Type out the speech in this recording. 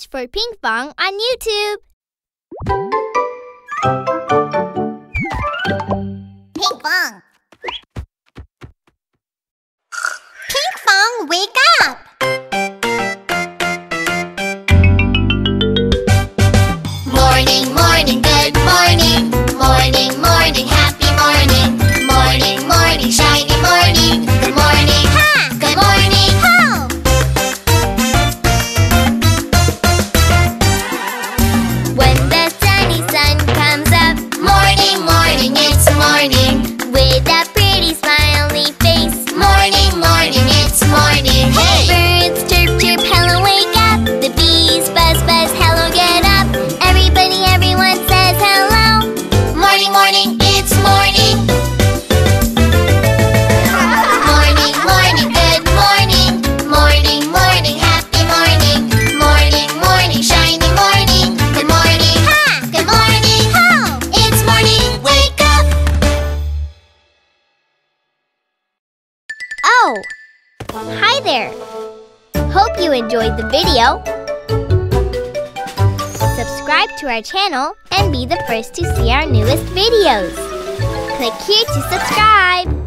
Search for Pinkfong on YouTube. Pinkfong. Pinkfong, wake up! Morning, morning, good morning. Hi there. Hope you enjoyed the video. Subscribe to our channel and be the first to see our newest videos. Click here to subscribe.